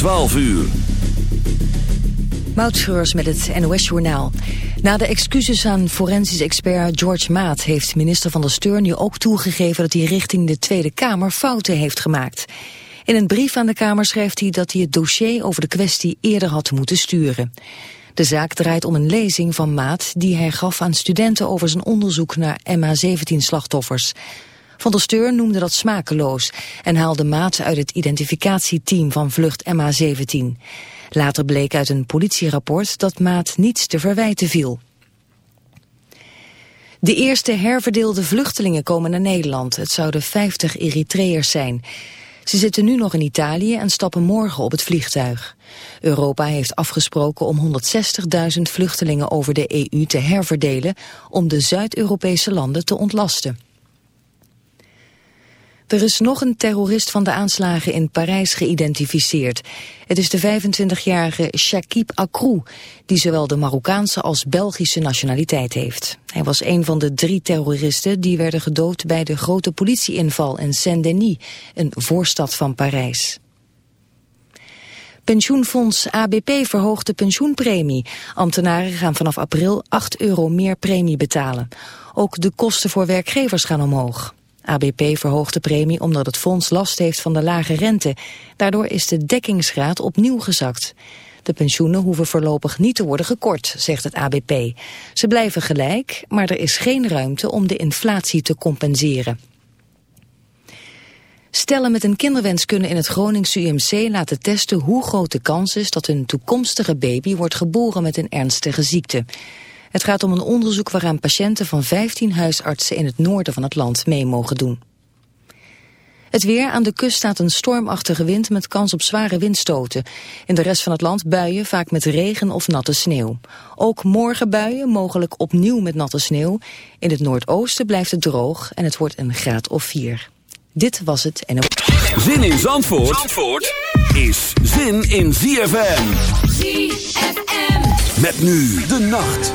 12 uur. Moutschreurs met het NOS-journaal. Na de excuses aan forensisch expert George Maat... heeft minister van der Steur nu ook toegegeven... dat hij richting de Tweede Kamer fouten heeft gemaakt. In een brief aan de Kamer schrijft hij dat hij het dossier over de kwestie eerder had moeten sturen. De zaak draait om een lezing van Maat die hij gaf aan studenten over zijn onderzoek naar MH17-slachtoffers. Van der Steur noemde dat smakeloos en haalde Maat uit het identificatieteam van vlucht MH17. Later bleek uit een politierapport dat Maat niets te verwijten viel. De eerste herverdeelde vluchtelingen komen naar Nederland. Het zouden 50 Eritreërs zijn. Ze zitten nu nog in Italië en stappen morgen op het vliegtuig. Europa heeft afgesproken om 160.000 vluchtelingen over de EU te herverdelen... om de Zuid-Europese landen te ontlasten. Er is nog een terrorist van de aanslagen in Parijs geïdentificeerd. Het is de 25-jarige Shakib Akrou, die zowel de Marokkaanse als Belgische nationaliteit heeft. Hij was een van de drie terroristen die werden gedood bij de grote politieinval in Saint-Denis, een voorstad van Parijs. Pensioenfonds ABP verhoogt de pensioenpremie. Ambtenaren gaan vanaf april 8 euro meer premie betalen. Ook de kosten voor werkgevers gaan omhoog. ABP verhoogt de premie omdat het fonds last heeft van de lage rente. Daardoor is de dekkingsgraad opnieuw gezakt. De pensioenen hoeven voorlopig niet te worden gekort, zegt het ABP. Ze blijven gelijk, maar er is geen ruimte om de inflatie te compenseren. Stellen met een kinderwens kunnen in het Groningse UMC laten testen hoe groot de kans is dat hun toekomstige baby wordt geboren met een ernstige ziekte. Het gaat om een onderzoek waaraan patiënten van 15 huisartsen in het noorden van het land mee mogen doen. Het weer aan de kust staat een stormachtige wind met kans op zware windstoten. In de rest van het land buien, vaak met regen of natte sneeuw. Ook morgen buien, mogelijk opnieuw met natte sneeuw. In het noordoosten blijft het droog en het wordt een graad of 4. Dit was het en... Zin in Zandvoort, Zandvoort is zin in ZFM. ZFM. Met nu de nacht.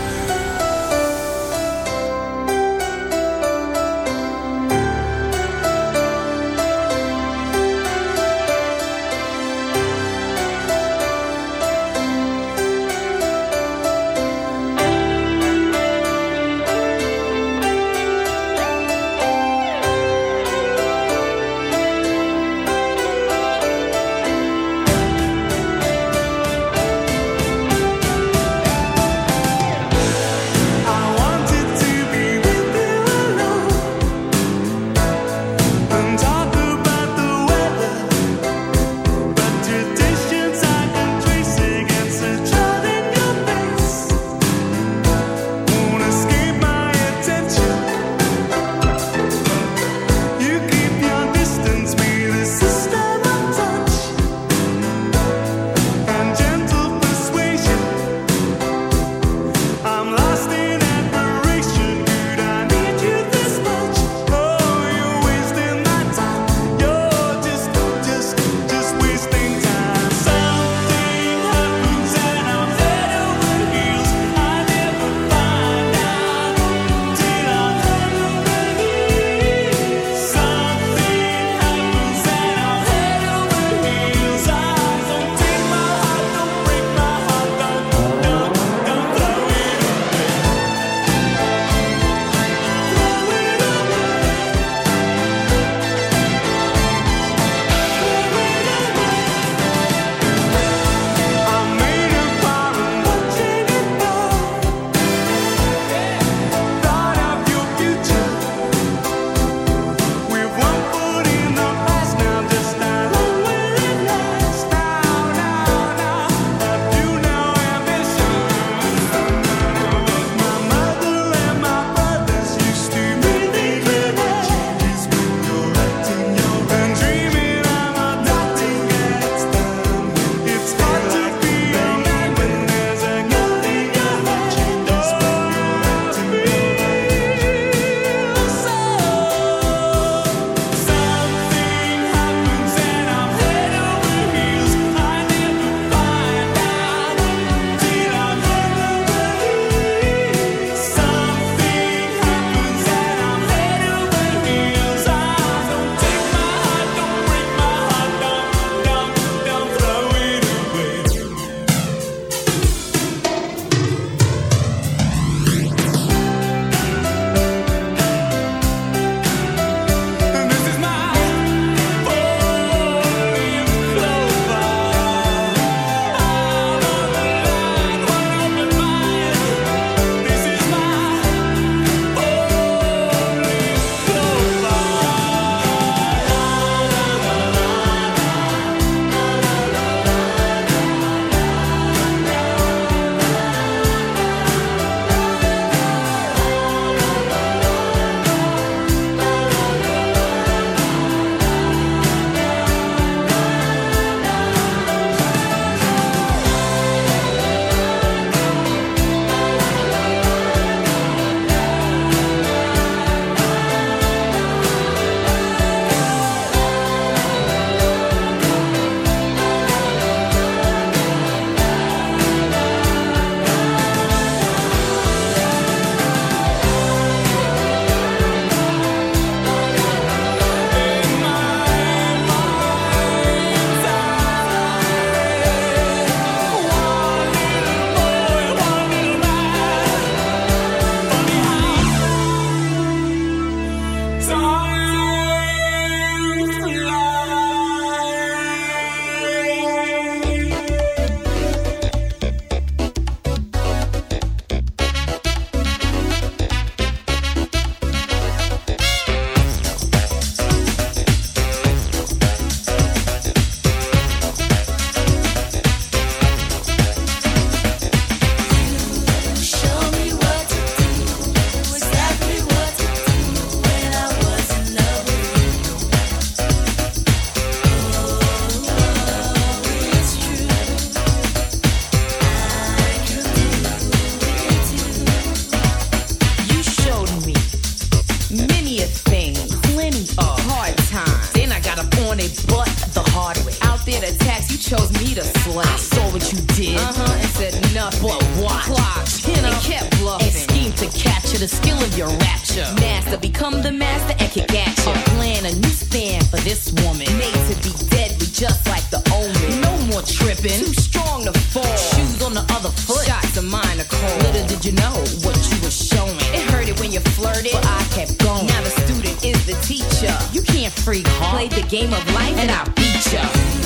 Tripping. Too strong to fall. Shoes on the other foot. Shots of mine are cold. Little did you know what you were showing. It hurted when you flirted, but I kept going. Now the student is the teacher. You can't freak, huh? Play the game of life and I beat ya.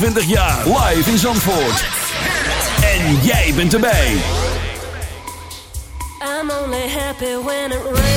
20 jaar live in Zandvoort. En jij bent erbij. I'm only happy when it.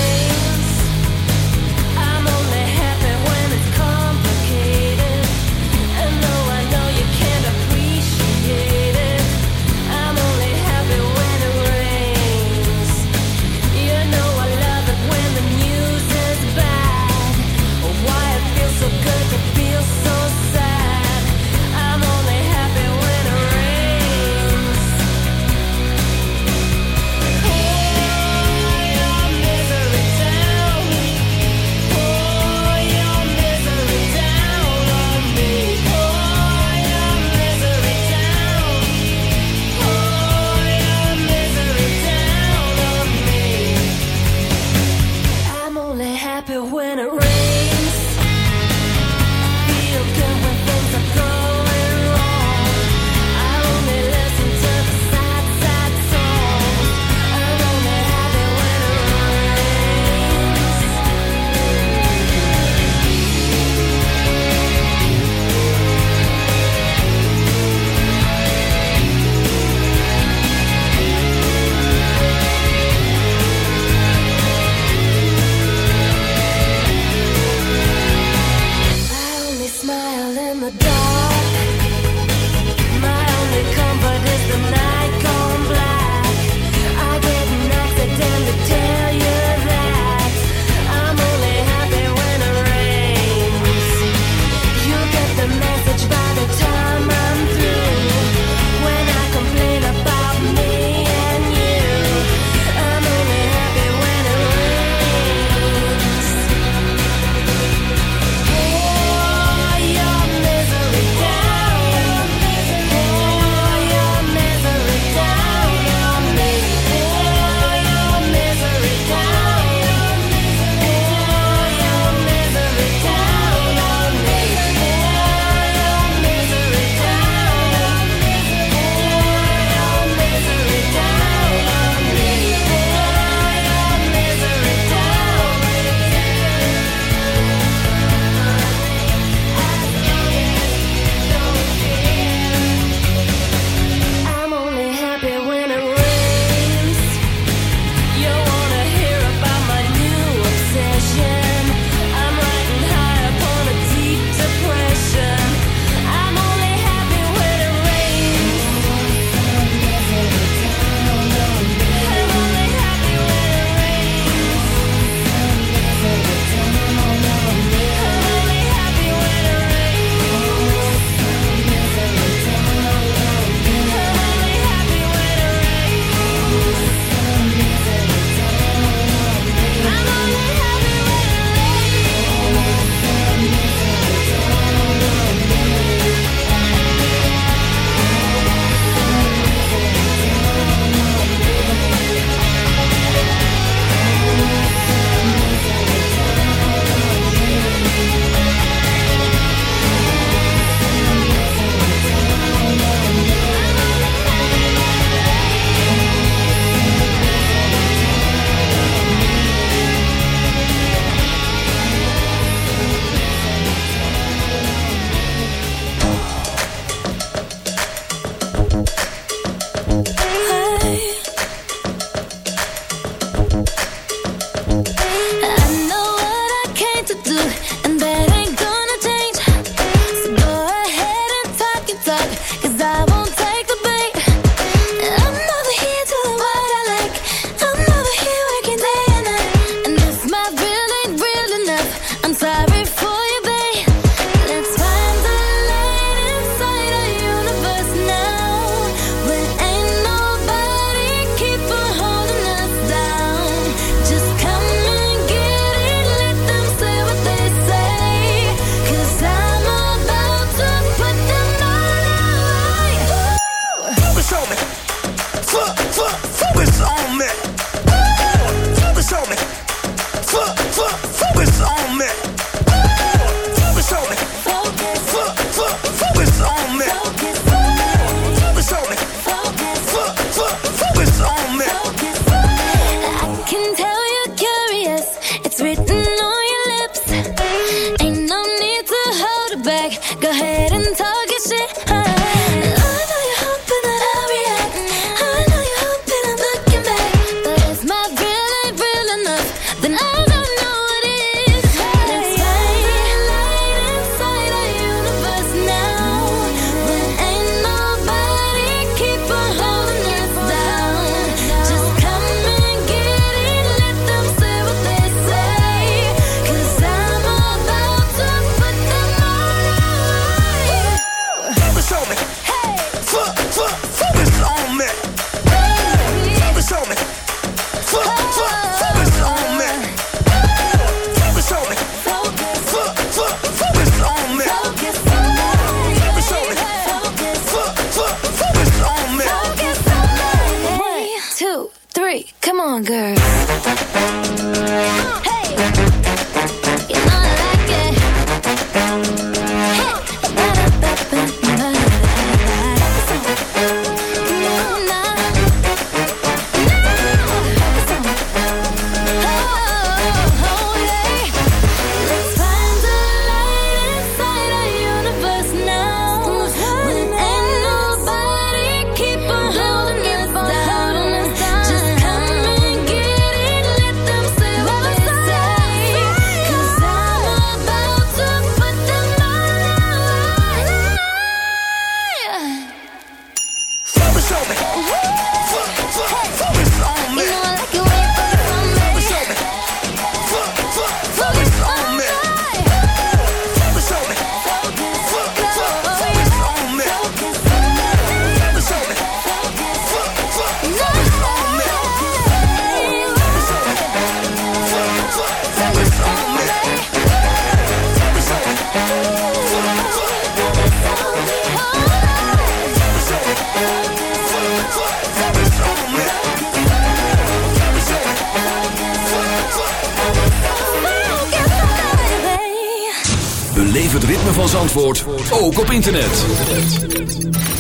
internet.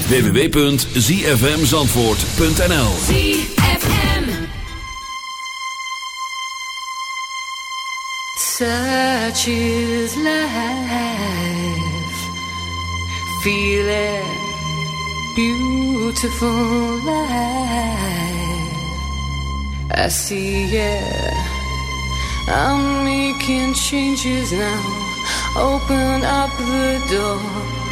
www.zfmzandvoort.nl ZFM Such is life. Feel Beautiful life. I see it. I'm making changes now. Open up the door.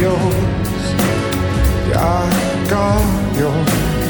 Yours. Yeah, I got.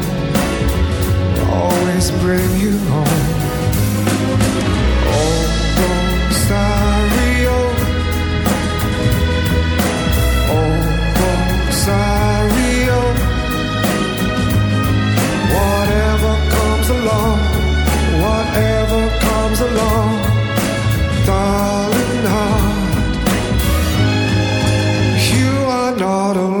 always bring you home. Oh, oh. Whatever comes along, whatever comes along, darling heart, you are not alone.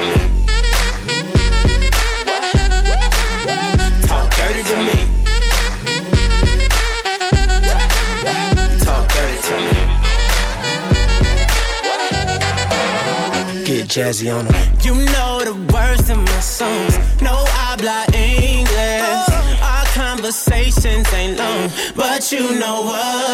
Me. Talk dirty to me. Talk dirty to me. Get jazzy on them. You know the words in my songs. No I habla English. Our conversations ain't long, but you know what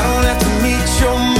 I don't have to meet your